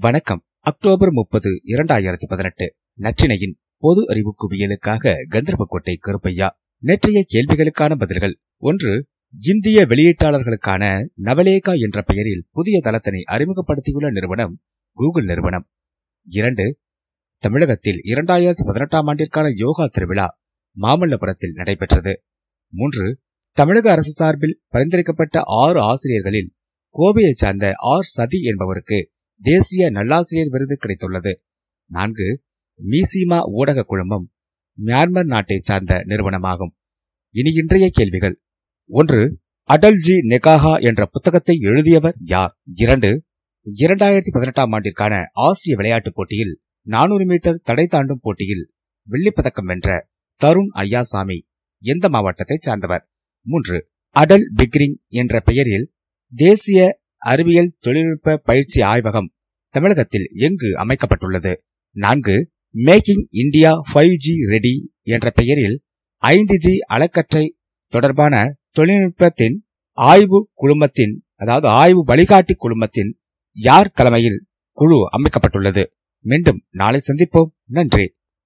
வணக்கம். அக்டோபர் முப்பது இரண்டாயிரத்தி பதினெட்டு. நற்றினையின் பொது அறிவு குவியலுக்காக கந்தர்பக்கோட்டை கருப்பையா நேற்றைய கேள்விகளுக்கான பதில்கள். ஒன்று இந்திய வெளியீட்டாளர்களுக்கான நவலேகா என்ற பெயரில் புதிய தளத்தினை அறிமுகப்படுத்தியுள்ள நிறுவனம் கூகுள் நிறுவனம். இரண்டு தமிழகத்தில் இரண்டாயிரத்தி பதினெட்டாம் ஆண்டிற்கான யோகா திருவிழா மாமல்லபுரத்தில் நடைபெற்றது. மூன்று தமிழக அரசு சார்பில் பரிந்துரைக்கப்பட்ட ஆறு ஆசிரியர்களில் கோவையைச் சார்ந்த ஆர் சதி என்பவருக்கு தேசிய நல்லாசிரியர் விருது கிடைத்துள்ளது. நான்கு மீசிமா ஊடக குழுமம் மியான்மர் நாட்டை சார்ந்த நிறுவனமாகும். இனி இன்றைய கேள்விகள். ஒன்று அடல்ஜி நெகாஹா என்ற புத்தகத்தை எழுதியவர் யார்? இரண்டு இரண்டாயிரத்தி பதினெட்டாம் ஆண்டிற்கான ஆசிய விளையாட்டுப் போட்டியில் நானூறு மீட்டர் தடை தாண்டும் போட்டியில் வெள்ளிப்பதக்கம் வென்ற தருண் ஐயாசாமி எந்த மாவட்டத்தைச் சார்ந்தவர்? மூன்று அடல் பிக்ரிங் என்ற பெயரில் தேசிய அறிவியல் தொழில்நுட்ப பயிற்சி ஆய்வகம் தமிழகத்தில் எங்கு அமைக்கப்பட்டுள்ளது? நான்கு making India five G ready என்ற பெயரில் ஐந்து ஜி அலக்கற்றை தொடர்பான தொழில்நுட்பத்தின் ஆய்வு குழுமத்தின் அதாவது ஆய்வு வழிகாட்டி குழுமத்தின் யார் தலைமையில் குழு அமைக்கப்பட்டுள்ளது? மீண்டும் நாளை சந்திப்போம். நன்றி.